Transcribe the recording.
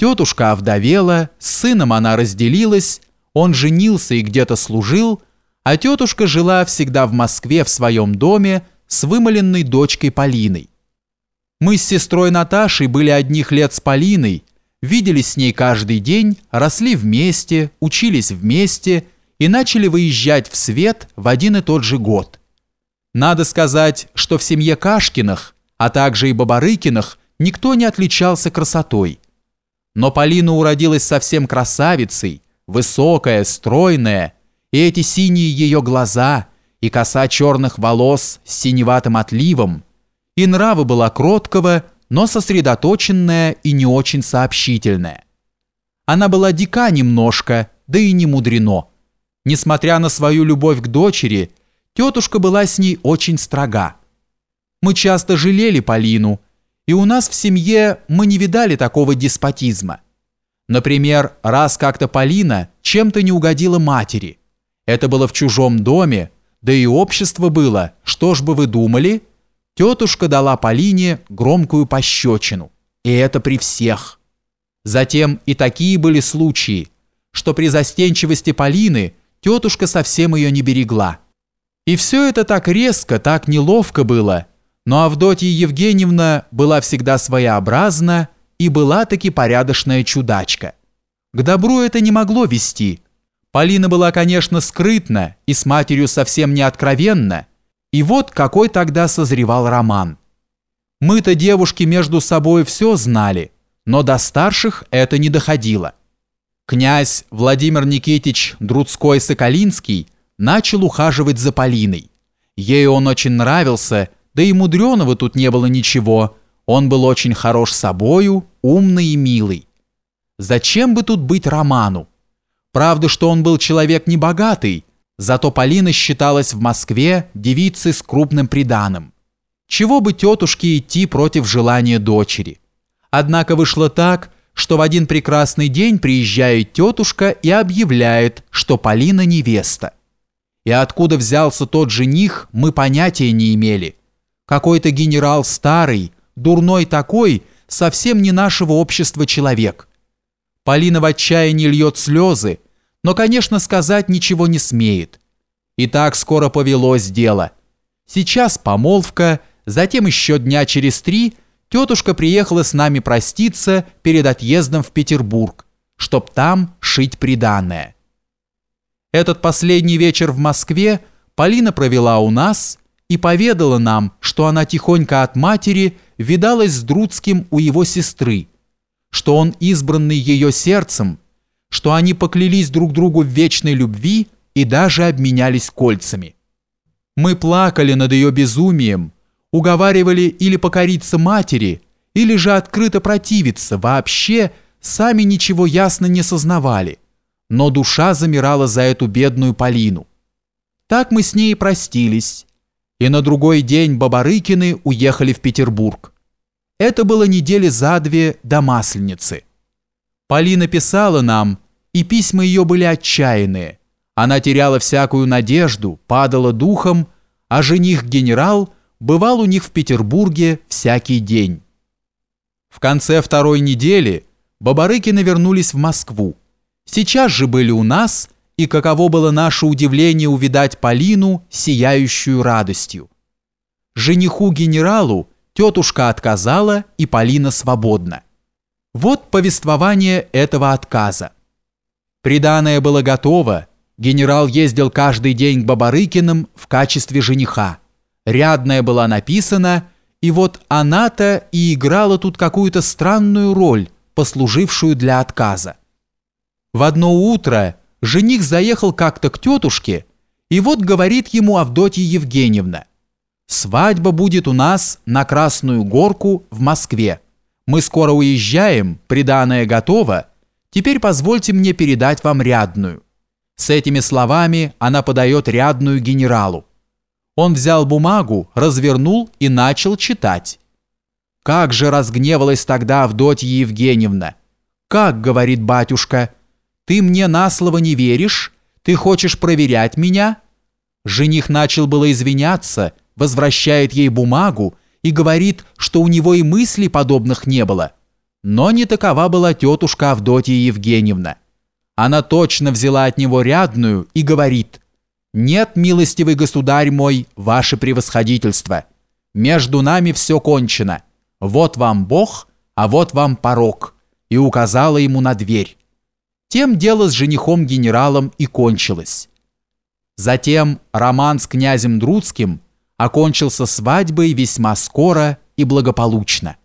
Тетушка овдовела, с сыном она разделилась, он женился и где-то служил, а тетушка жила всегда в Москве в своем доме с вымоленной дочкой Полиной. Мы с сестрой Наташей были одних лет с Полиной, виделись с ней каждый день, росли вместе, учились вместе и начали выезжать в свет в один и тот же год. Надо сказать, что в семье Кашкиных, а также и Бабарыкиных, никто не отличался красотой. Но Полина уродилась совсем красавицей, высокая, стройная, и эти синие ее глаза, и коса черных волос с синеватым отливом, и нрава была кроткого, но сосредоточенная и не очень сообщительная. Она была дика немножко, да и не мудрено. Несмотря на свою любовь к дочери, тетушка была с ней очень строга. Мы часто жалели Полину, и у нас в семье мы не видали такого деспотизма. Например, раз как-то Полина чем-то не угодила матери. Это было в чужом доме, да и общество было, что ж бы вы думали? Тетушка дала Полине громкую пощечину. И это при всех. Затем и такие были случаи, что при застенчивости Полины тетушка совсем ее не берегла. И все это так резко, так неловко было, но Авдотья Евгеньевна была всегда своеобразна и была таки порядочная чудачка. К добру это не могло вести. Полина была, конечно, скрытна и с матерью совсем не откровенна, и вот какой тогда созревал роман. Мы-то девушки между собой все знали, но до старших это не доходило. Князь Владимир Никитич Друцкой-Соколинский начал ухаживать за Полиной. Ей он очень нравился, да и мудреного тут не было ничего. Он был очень хорош собою, умный и милый. Зачем бы тут быть Роману? Правда, что он был человек небогатый, зато Полина считалась в Москве девицей с крупным приданым. Чего бы тетушке идти против желания дочери? Однако вышло так, что в один прекрасный день приезжает тетушка и объявляет, что Полина невеста. И откуда взялся тот жених, мы понятия не имели. Какой-то генерал старый, дурной такой, совсем не нашего общества человек. Полина в отчаянии льет слезы, но, конечно, сказать ничего не смеет. И так скоро повелось дело. Сейчас помолвка, затем еще дня через три тетушка приехала с нами проститься перед отъездом в Петербург, чтоб там шить приданное. Этот последний вечер в Москве Полина провела у нас и поведала нам, что она тихонько от матери видалась с Друцким у его сестры, что он избранный ее сердцем, что они поклялись друг другу в вечной любви и даже обменялись кольцами. Мы плакали над ее безумием, уговаривали или покориться матери, или же открыто противиться, вообще сами ничего ясно не сознавали, но душа замирала за эту бедную Полину. Так мы с ней простились, и на другой день Бабарыкины уехали в Петербург. Это было недели за две до Масленицы. Полина писала нам, и письма ее были отчаянные. Она теряла всякую надежду, падала духом, а жених-генерал бывал у них в Петербурге всякий день. В конце второй недели Бабарыкины вернулись в Москву. Сейчас же были у нас, и каково было наше удивление увидать Полину, сияющую радостью. Жениху-генералу Тетушка отказала, и Полина свободна. Вот повествование этого отказа. Приданное было готово, генерал ездил каждый день к Бабарыкиным в качестве жениха. Рядная была написана, и вот она-то и играла тут какую-то странную роль, послужившую для отказа. В одно утро жених заехал как-то к тетушке, и вот говорит ему Авдотья Евгеньевна, Свадьба будет у нас на Красную Горку в Москве. Мы скоро уезжаем, приданое готово. Теперь позвольте мне передать вам рядную». С этими словами она подает рядную генералу. Он взял бумагу, развернул и начал читать. Как же разгневалась тогда Авдотья Евгеньевна. «Как, — говорит батюшка, — ты мне на слово не веришь? Ты хочешь проверять меня?» Жених начал было извиняться, возвращает ей бумагу и говорит, что у него и мыслей подобных не было. Но не такова была тетушка Авдотья Евгеньевна. Она точно взяла от него рядную и говорит, «Нет, милостивый государь мой, ваше превосходительство. Между нами все кончено. Вот вам Бог, а вот вам порог». И указала ему на дверь. Тем дело с женихом-генералом и кончилось. Затем роман с князем Друцким окончился свадьбой весьма скоро и благополучно.